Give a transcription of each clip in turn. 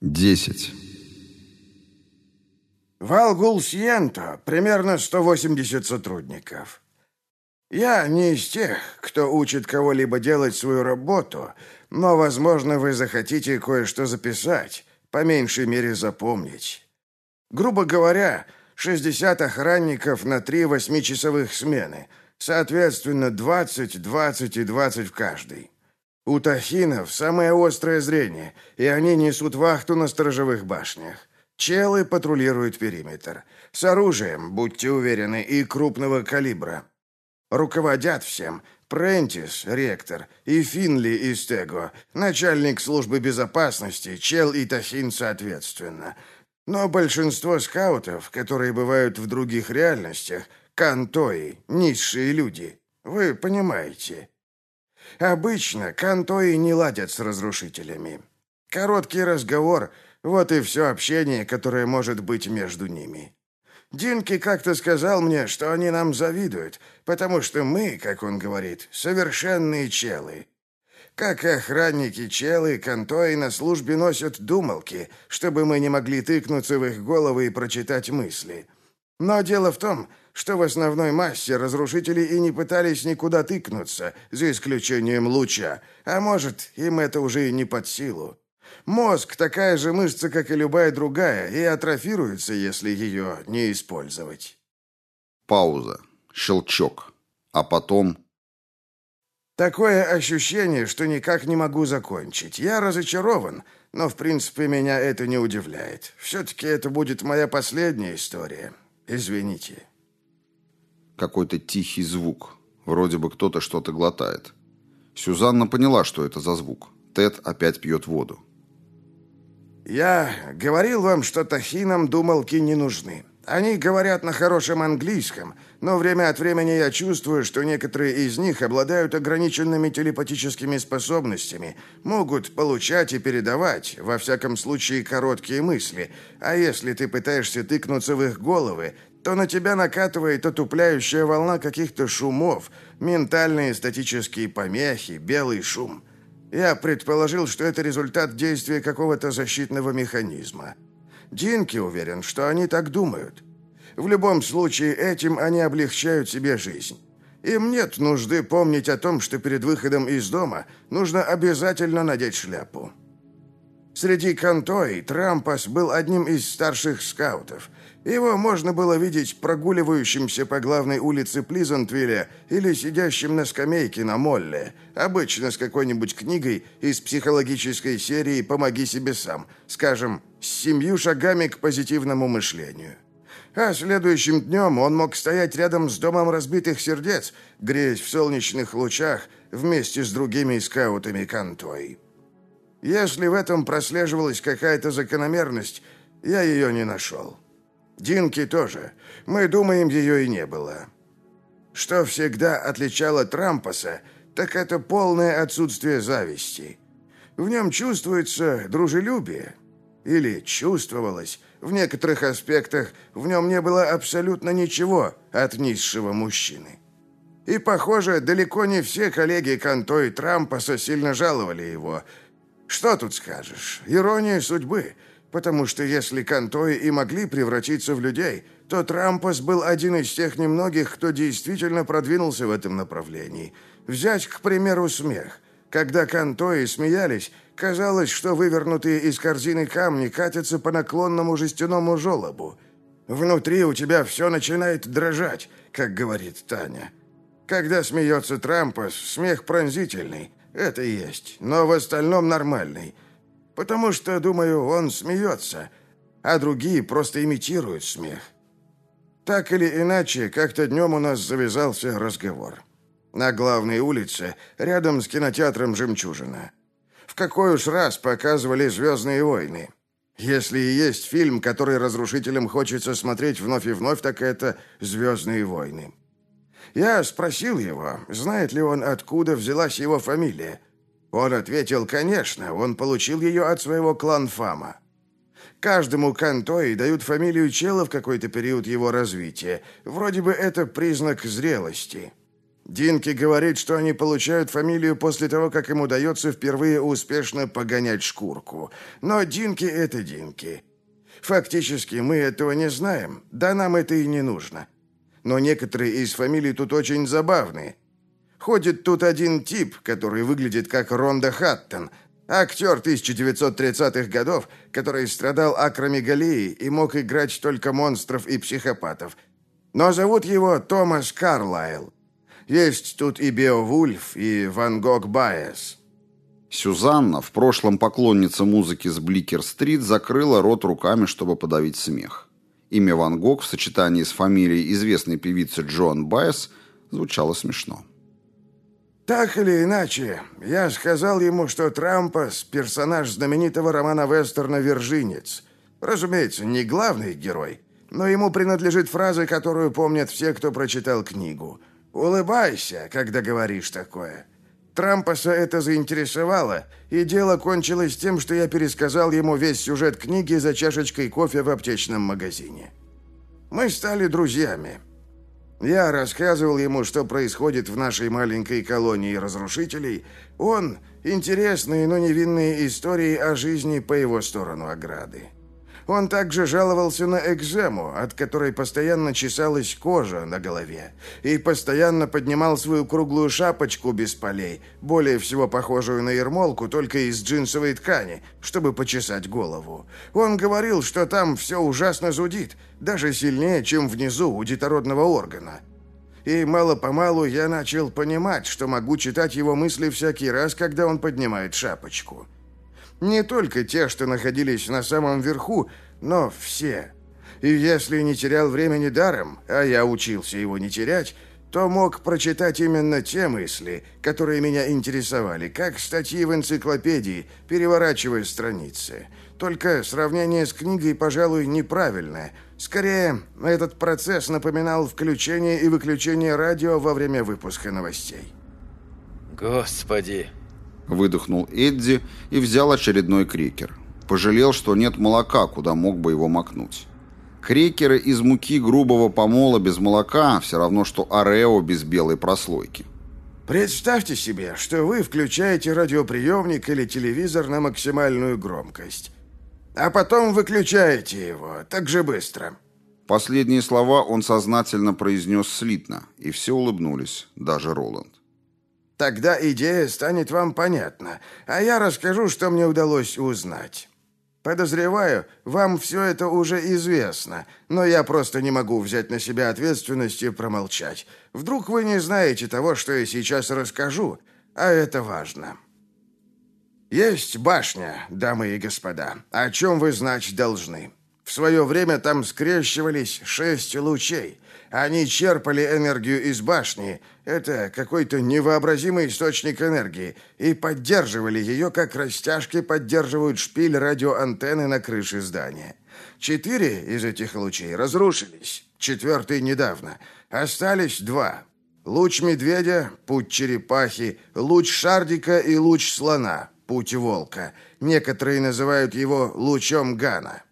Десять. Валгул Сиенто, примерно 180 сотрудников. Я не из тех, кто учит кого-либо делать свою работу, но, возможно, вы захотите кое-что записать, по меньшей мере запомнить. Грубо говоря, 60 охранников на три восьмичасовых смены, соответственно, 20, 20 и 20 в каждой. У тахинов самое острое зрение, и они несут вахту на сторожевых башнях. Челы патрулируют периметр. С оружием, будьте уверены, и крупного калибра. Руководят всем Прентис, ректор, и Финли из Tego, начальник службы безопасности, Чел и Тахин соответственно. Но большинство скаутов, которые бывают в других реальностях, кантои, низшие люди. Вы понимаете. Обычно кантои не ладят с разрушителями. Короткий разговор — вот и все общение, которое может быть между ними. Динки как-то сказал мне, что они нам завидуют, потому что мы, как он говорит, совершенные челы. Как охранники челы, кантои на службе носят думалки, чтобы мы не могли тыкнуться в их головы и прочитать мысли. Но дело в том, что в основной массе разрушители и не пытались никуда тыкнуться, за исключением луча, а может, им это уже и не под силу. Мозг такая же мышца, как и любая другая, и атрофируется, если ее не использовать. Пауза. Щелчок. А потом... Такое ощущение, что никак не могу закончить. Я разочарован, но, в принципе, меня это не удивляет. Все-таки это будет моя последняя история. Извините. Какой-то тихий звук. Вроде бы кто-то что-то глотает. Сюзанна поняла, что это за звук. Тед опять пьет воду. «Я говорил вам, что тахинам думалки не нужны. Они говорят на хорошем английском, но время от времени я чувствую, что некоторые из них обладают ограниченными телепатическими способностями, могут получать и передавать, во всяком случае, короткие мысли. А если ты пытаешься тыкнуться в их головы, то на тебя накатывает отупляющая волна каких-то шумов, ментальные статические помехи, белый шум. Я предположил, что это результат действия какого-то защитного механизма. Динки уверен, что они так думают. В любом случае, этим они облегчают себе жизнь. Им нет нужды помнить о том, что перед выходом из дома нужно обязательно надеть шляпу. Среди контои Трампас был одним из старших скаутов. Его можно было видеть прогуливающимся по главной улице Плизантвилля или сидящим на скамейке на Молле, обычно с какой-нибудь книгой из психологической серии «Помоги себе сам», скажем, с семью шагами к позитивному мышлению. А следующим днем он мог стоять рядом с домом разбитых сердец, греясь в солнечных лучах вместе с другими скаутами Контой. Если в этом прослеживалась какая-то закономерность, я ее не нашел. Динки тоже. Мы думаем, ее и не было. Что всегда отличало Трампаса, так это полное отсутствие зависти. В нем чувствуется дружелюбие. Или чувствовалось. В некоторых аспектах в нем не было абсолютно ничего от низшего мужчины. И, похоже, далеко не все коллеги Канто Трампаса сильно жаловали его – что тут скажешь? Ирония судьбы. Потому что если Кантои и могли превратиться в людей, то Трампас был один из тех немногих, кто действительно продвинулся в этом направлении. Взять, к примеру, смех. Когда Кантои смеялись, казалось, что вывернутые из корзины камни катятся по наклонному жестяному желобу. Внутри у тебя все начинает дрожать, как говорит Таня. Когда смеется Трампас, смех пронзительный, это есть, но в остальном нормальный. Потому что, думаю, он смеется, а другие просто имитируют смех. Так или иначе, как-то днем у нас завязался разговор. На главной улице, рядом с кинотеатром «Жемчужина». В какой уж раз показывали «Звездные войны». Если и есть фильм, который разрушителям хочется смотреть вновь и вновь, так это «Звездные войны». Я спросил его, знает ли он, откуда взялась его фамилия. Он ответил, конечно, он получил ее от своего кланфама. Каждому кантои дают фамилию чела в какой-то период его развития. Вроде бы это признак зрелости. Динки говорит, что они получают фамилию после того, как им удается впервые успешно погонять шкурку. Но Динки — это Динки. Фактически мы этого не знаем, да нам это и не нужно. Но некоторые из фамилий тут очень забавные. Ходит тут один тип, который выглядит как Ронда Хаттон, актер 1930-х годов, который страдал акромегалией и мог играть только монстров и психопатов. Но зовут его Томас Карлайл. Есть тут и Беовульф, и Ван Гог Байес. Сюзанна, в прошлом поклонница музыки с Бликер-стрит, закрыла рот руками, чтобы подавить смех. Имя Ван Гог в сочетании с фамилией известной певицы Джоан Байес звучало смешно. Так или иначе, я сказал ему, что Трампас – персонаж знаменитого романа вестерна «Вержинец». Разумеется, не главный герой, но ему принадлежит фраза, которую помнят все, кто прочитал книгу. «Улыбайся, когда говоришь такое». Трампаса это заинтересовало, и дело кончилось тем, что я пересказал ему весь сюжет книги за чашечкой кофе в аптечном магазине. Мы стали друзьями. Я рассказывал ему, что происходит в нашей маленькой колонии разрушителей. Он – интересные, но невинные истории о жизни по его сторону ограды. Он также жаловался на экзему, от которой постоянно чесалась кожа на голове, и постоянно поднимал свою круглую шапочку без полей, более всего похожую на ермолку, только из джинсовой ткани, чтобы почесать голову. Он говорил, что там все ужасно зудит, даже сильнее, чем внизу у детородного органа. И мало-помалу я начал понимать, что могу читать его мысли всякий раз, когда он поднимает шапочку. Не только те, что находились на самом верху, но все. И если не терял времени даром, а я учился его не терять, то мог прочитать именно те мысли, которые меня интересовали, как статьи в энциклопедии, переворачивая страницы. Только сравнение с книгой, пожалуй, неправильное. Скорее, этот процесс напоминал включение и выключение радио во время выпуска новостей. «Господи!» Выдохнул Эдди и взял очередной крекер. Пожалел, что нет молока, куда мог бы его макнуть. Крекеры из муки грубого помола без молока все равно, что орео без белой прослойки. Представьте себе, что вы включаете радиоприемник или телевизор на максимальную громкость. А потом выключаете его так же быстро. Последние слова он сознательно произнес слитно, и все улыбнулись, даже Роланд. Тогда идея станет вам понятна, а я расскажу, что мне удалось узнать. Подозреваю, вам все это уже известно, но я просто не могу взять на себя ответственность и промолчать. Вдруг вы не знаете того, что я сейчас расскажу, а это важно. Есть башня, дамы и господа, о чем вы знать должны. В свое время там скрещивались шесть лучей – они черпали энергию из башни, это какой-то невообразимый источник энергии, и поддерживали ее, как растяжки поддерживают шпиль радиоантенны на крыше здания. Четыре из этих лучей разрушились, четвертый недавно. Остались два. Луч медведя, путь черепахи, луч шардика и луч слона, путь волка. Некоторые называют его лучом Гана.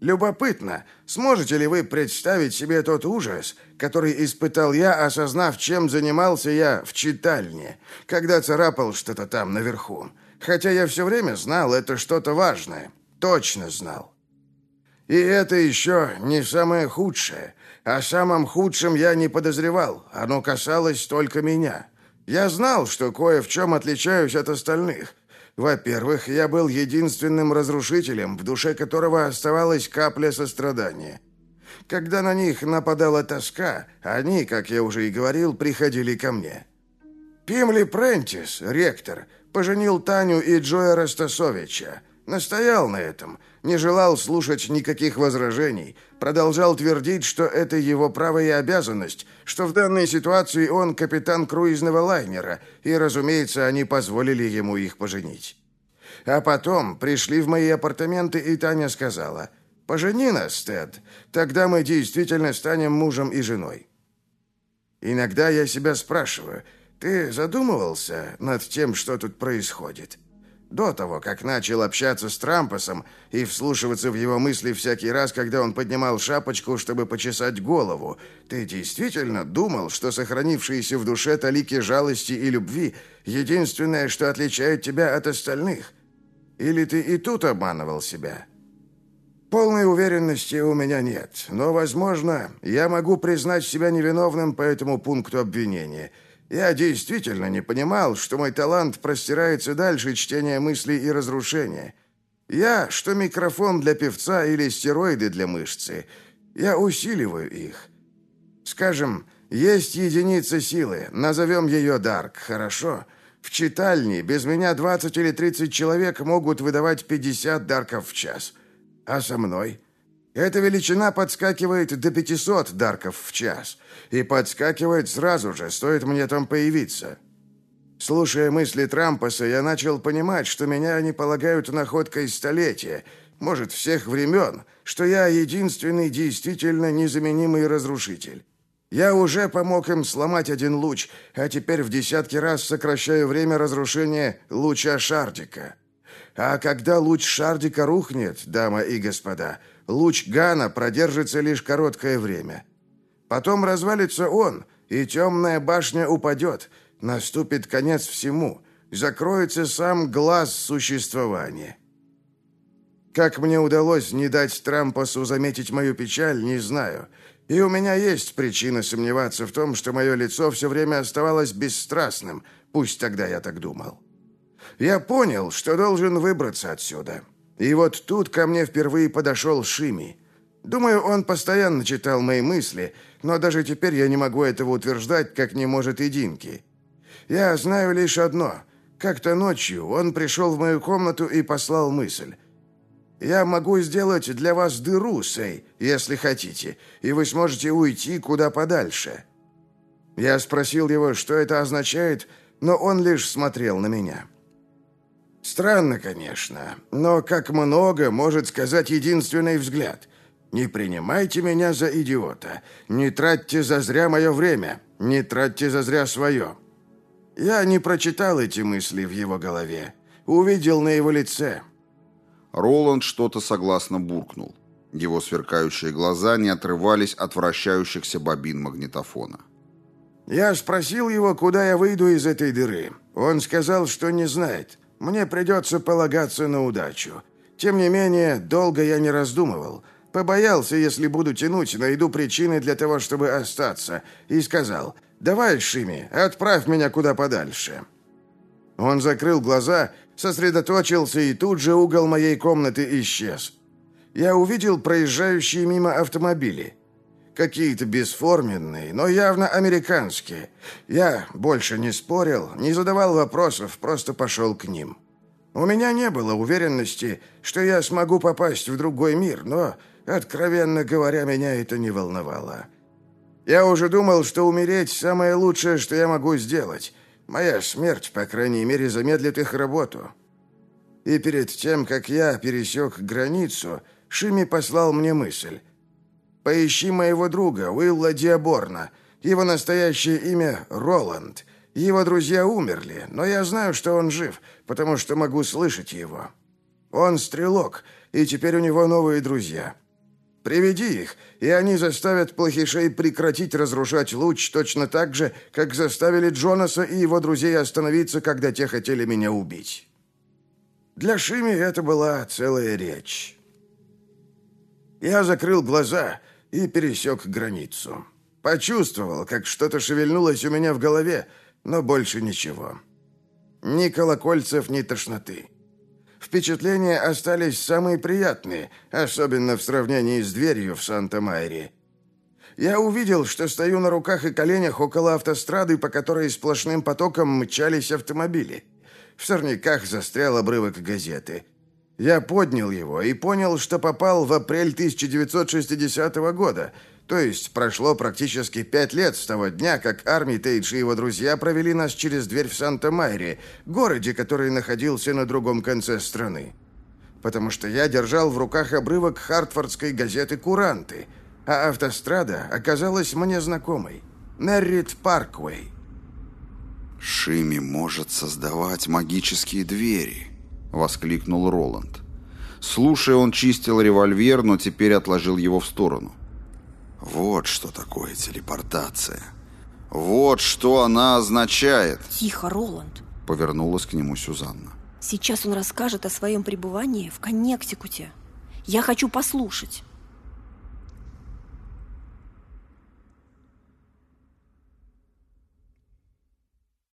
Любопытно, сможете ли вы представить себе тот ужас, который испытал я, осознав, чем занимался я в читальне, когда царапал что-то там наверху. Хотя я все время знал, это что-то важное. Точно знал. И это еще не самое худшее. О самом худшем я не подозревал. Оно касалось только меня. Я знал, что кое в чем отличаюсь от остальных. Во-первых, я был единственным разрушителем, в душе которого оставалась капля сострадания. Когда на них нападала тоска, они, как я уже и говорил, приходили ко мне. Пимли Прентис, ректор, поженил Таню и Джоя Ростасовича. Настоял на этом, не желал слушать никаких возражений, продолжал твердить, что это его право и обязанность, что в данной ситуации он капитан круизного лайнера, и, разумеется, они позволили ему их поженить. А потом пришли в мои апартаменты, и Таня сказала, «Пожени нас, Тед, тогда мы действительно станем мужем и женой». Иногда я себя спрашиваю, ты задумывался над тем, что тут происходит? До того, как начал общаться с Трампосом и вслушиваться в его мысли всякий раз, когда он поднимал шапочку, чтобы почесать голову, ты действительно думал, что сохранившиеся в душе талики жалости и любви — единственное, что отличает тебя от остальных? Или ты и тут обманывал себя?» Полной уверенности у меня нет, но, возможно, я могу признать себя невиновным по этому пункту обвинения. Я действительно не понимал, что мой талант простирается дальше чтения мыслей и разрушения. Я, что микрофон для певца или стероиды для мышцы. Я усиливаю их. Скажем, есть единица силы, назовем ее Дарк, хорошо? В читальне без меня 20 или 30 человек могут выдавать 50 Дарков в час – а со мной? Эта величина подскакивает до 500 дарков в час. И подскакивает сразу же, стоит мне там появиться. Слушая мысли Трампаса, я начал понимать, что меня они полагают находкой столетия, может, всех времен, что я единственный действительно незаменимый разрушитель. Я уже помог им сломать один луч, а теперь в десятки раз сокращаю время разрушения луча Шардика. А когда луч Шардика рухнет, дамы и господа, луч Гана продержится лишь короткое время. Потом развалится он, и темная башня упадет, наступит конец всему, закроется сам глаз существования. Как мне удалось не дать Трампасу заметить мою печаль, не знаю. И у меня есть причина сомневаться в том, что мое лицо все время оставалось бесстрастным, пусть тогда я так думал. Я понял, что должен выбраться отсюда. И вот тут ко мне впервые подошел Шими. Думаю, он постоянно читал мои мысли, но даже теперь я не могу этого утверждать, как не может и Динки. Я знаю лишь одно. Как-то ночью он пришел в мою комнату и послал мысль. «Я могу сделать для вас дыру, Сэй, если хотите, и вы сможете уйти куда подальше». Я спросил его, что это означает, но он лишь смотрел на меня. Странно, конечно, но как много может сказать единственный взгляд. Не принимайте меня за идиота. Не тратьте зазря мое время. Не тратьте зазря свое. Я не прочитал эти мысли в его голове. Увидел на его лице. Роланд что-то согласно буркнул. Его сверкающие глаза не отрывались от вращающихся бобин магнитофона. Я спросил его, куда я выйду из этой дыры. Он сказал, что не знает. Мне придется полагаться на удачу. Тем не менее, долго я не раздумывал. Побоялся, если буду тянуть, найду причины для того, чтобы остаться. И сказал, «Давай, Шими, отправь меня куда подальше». Он закрыл глаза, сосредоточился, и тут же угол моей комнаты исчез. Я увидел проезжающие мимо автомобили. Какие-то бесформенные, но явно американские. Я больше не спорил, не задавал вопросов, просто пошел к ним. У меня не было уверенности, что я смогу попасть в другой мир, но, откровенно говоря, меня это не волновало. Я уже думал, что умереть – самое лучшее, что я могу сделать. Моя смерть, по крайней мере, замедлит их работу. И перед тем, как я пересек границу, Шими послал мне мысль. Поищи моего друга, Уилла Диаборна. Его настоящее имя Роланд. Его друзья умерли, но я знаю, что он жив, потому что могу слышать его. Он стрелок, и теперь у него новые друзья. Приведи их, и они заставят плохишей прекратить разрушать луч точно так же, как заставили Джонаса и его друзей остановиться, когда те хотели меня убить. Для Шими это была целая речь. Я закрыл глаза и пересек границу. Почувствовал, как что-то шевельнулось у меня в голове, но больше ничего. Ни колокольцев, ни тошноты. Впечатления остались самые приятные, особенно в сравнении с дверью в Санта-Майре. Я увидел, что стою на руках и коленях около автострады, по которой сплошным потоком мчались автомобили. В сорняках застрял обрывок газеты. Я поднял его и понял, что попал в апрель 1960 года, то есть прошло практически пять лет с того дня, как Арми Тейдж и его друзья провели нас через дверь в Санта-Майре, городе, который находился на другом конце страны. Потому что я держал в руках обрывок хартфордской газеты «Куранты», а автострада оказалась мне знакомой. Неррит Парквей. Шими может создавать магические двери. — воскликнул Роланд. Слушая, он чистил револьвер, но теперь отложил его в сторону. «Вот что такое телепортация. Вот что она означает!» Тихо, Роланд. Повернулась к нему Сюзанна. Сейчас он расскажет о своем пребывании в Коннектикуте. Я хочу послушать.